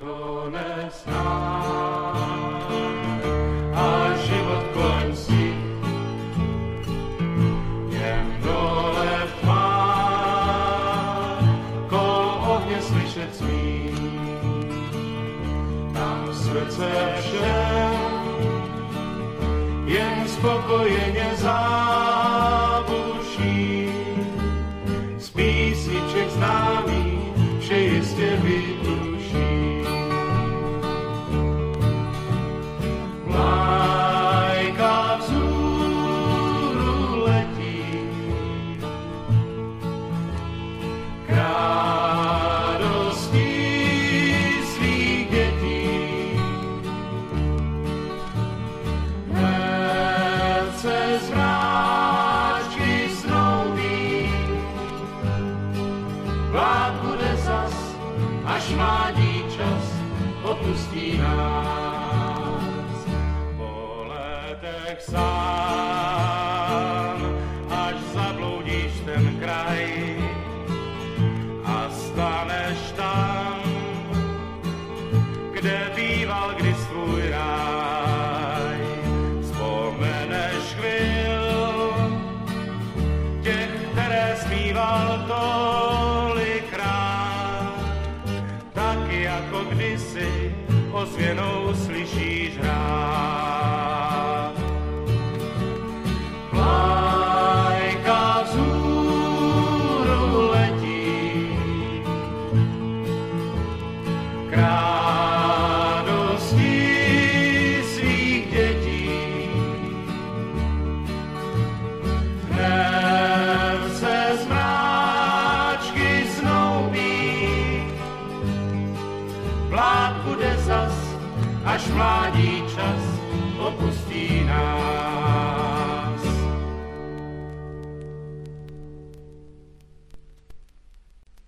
to nesná. A život končí, jen dole tma, kol ohně slyšet smí. Tam srdce všem jen spokojeně zábuší. Z písniček. Až mládí čas opustí nás. Po letech sám, až zabloudíš ten kraj ozvěnou slyšíš hrát. Vlajka vzhůru letí, k vlád bude zas, až mládí čas.